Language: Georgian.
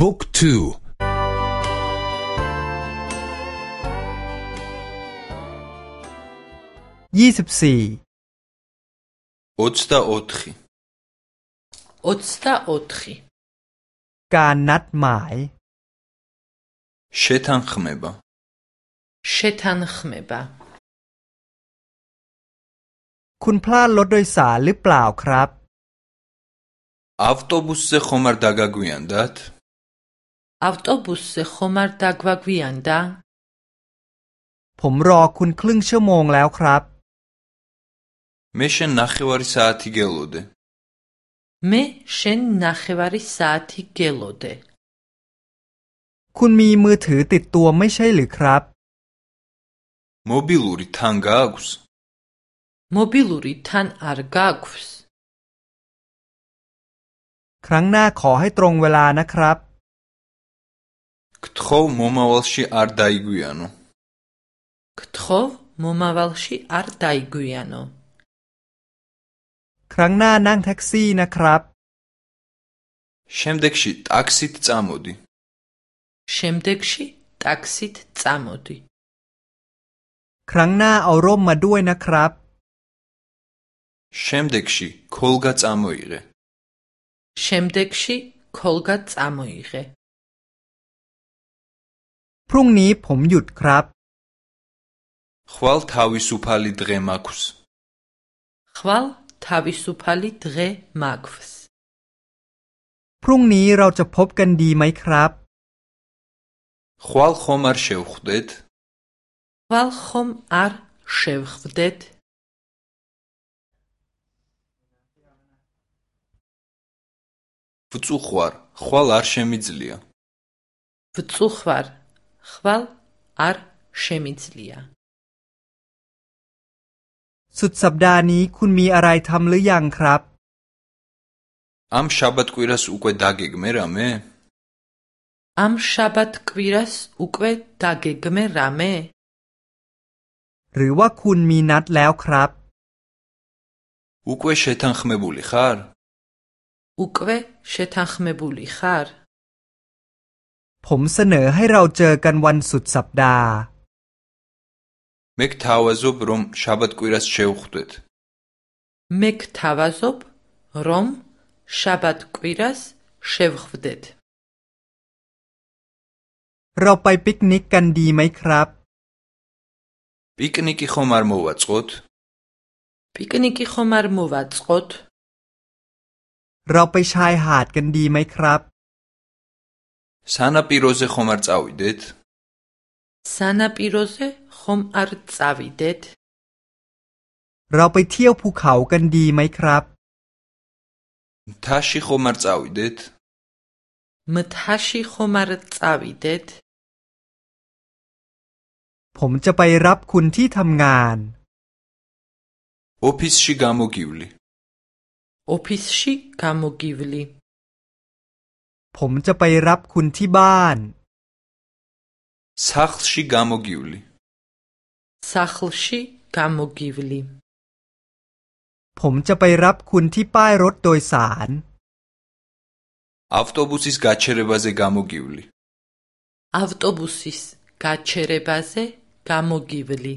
บุ๊กทูยี่สิบสี่ 24 24 การนัดหมาย შეთანხმება შეთანხმება คุณพลาดรถโดยสารหรือเปล่าครับ ავტობუსზე ხომ არ დაგაგვიანდათ ავტობუსზე ხომ არ დაგვაგვიანდა ผมรอคุณครึ่งชั่วโมงแล้วครับ მე შენ ნახევარი საათი გელოდე მე შენ ნახევარი საათი გელოდე คุณมีมือถือติดตัวไม่ใช่หรือครับ მობილური თან გააქვს მობილური თან არ გაქვს ครั้งหน้าขอให้ตรงเวลานะครับ გთხოვ მომავალში არ დაიგვიანო გთხოვ მომავალში არ დაიგვიანო ครั้งหน้านั่งแท็กซี่นะครับ შემდეგში ტაქსით წამოდი შემდეგში ტაქსით წამოდი ครั้งหน้าเอาร่มมาด้วยนะครับ შემდეგში ქოლგა წამოიღე შემდეგში ქოლგა წამოიღე พรุ่งนี้ผมหยุดครับ ხვალ თავისუფალი დღე მაქვს ხვალ თავისუფალი დღე მაქვს พรุ่งนี้เราจะพบกันดีไหมครับ ხვალ ხომ არ შევხვდეთ ხვალ ხომ არ შევხვდეთ ვწუხვარ ხვალ არ შემიძლია ვწუხვარ ხვალ არ შემიძლია สุดสัปดาห์นี้คุณมีอะไรทำหรือยังครับ ამ შაბათ-კვირას უკვე დაგეგმე რამე ამ შაბათ კვირას უკვე დაგეგმე რამე หรือว่าคุณมีนัดแล้วครับ უკვე შეთანხმებული ხარ უკვე შეთანხმებული ხარ ผมเสนอให้เราเจอกันวันสุดสัปดาห์ მე გთავაზობ რომ შაბათ-კვირას შევხვდეთ მე გთავაზობ რომ შაბათ კვირას შევხვდეთ เราไปปิกนิกกันดีไหมครับ პიკნიკი ხომ არ მოვაწყოთ პიკნიკი ხომ არ მოვაწყოთ เราไปชายหาดกันดีไหมครับ სანაპიროზე ხომ არ წავიდეთ სანაპიროზე ხომ არ წავიდეთ เราไปเที่ยวภูเขากันดีไหมครับ მთაში ხომ არ წავიდეთ მთაში ხომ არ წავიდეთ ผมจะไปรับคุณที่ทำงาน ოფისში გამოგივლი ოფისში გამოგივლი ผมจะไปรับคุณที่บ้าน სახლში გამოგივლი სახლში გამოგივლი ผมจะไปรับคุณที่ป้ายรถโดยสาร ავტობუსის გაჩერებაზე გამოგივლი ავტობუსის გაჩერებაზე გამოგივლი